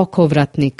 okovratnik.